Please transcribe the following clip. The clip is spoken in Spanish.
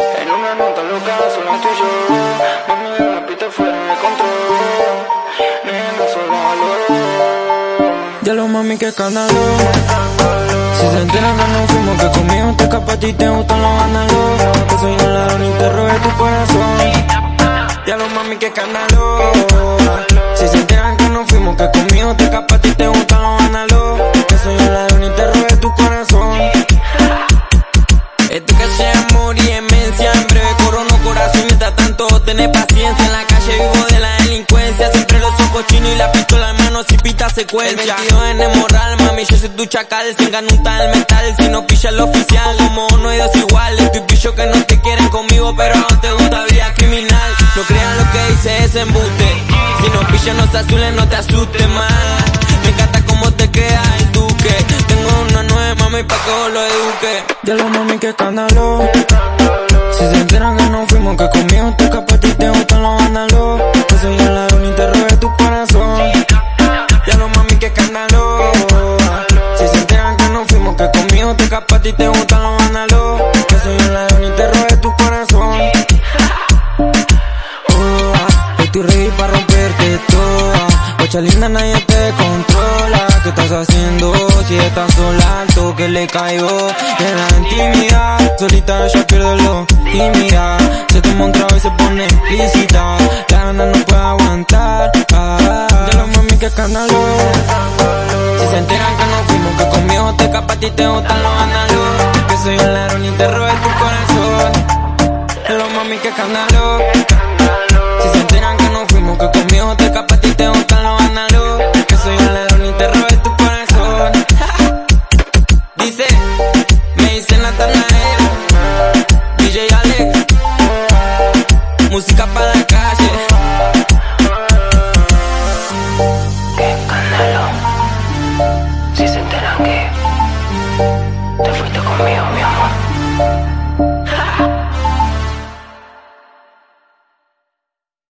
En una nota loca solo estoy yo Mami de la pista fuera de control. Nena solo Ya lo mami que escándalo. Si se enteran no fuimos Que conmigo te escapaste y te gustan los vándalos Que soy un ladrón y te robé tu corazón. Ya lo mami que escándalo. Si se enteran que no fuimos Que conmigo te escapaste y te gustan secuencia El 22 en moral Mami yo soy tu chacal Sin un tal metal Si no pilla el oficial. Como no hay dos iguales Tú pillo que no te quieren conmigo Pero no te gusta vida criminal. No crean lo que dice ese embuste. Si no pillan los azules no te asustes más. Me encanta cómo te queda el duque. Tengo una nueva mami pa' que lo eduque Ya lo mami que escándalo te escapaste y te gustan los vándalos Que soy el ladrón y te robé tu corazón. Oh, estoy ready para romperte toda Guacha linda nadie te controla. ¿Qué estás haciendo? Si estás sola alto que le caigo. En la intimidad Solita yo pierdo lo tímida. Se toma un trago y se pone explícita. La gana no puede aguantar. Ah, Ya lo mami que escándalo ti te gustan los andalos Que soy un ladrón y te robé tu corazón. Hello mami, que escándalo Si se enteran que no fuimos, que conmigo te escapaste y te gustan los andalos Que soy un ladrón y te robé tu corazón. Dice, me dicen la tana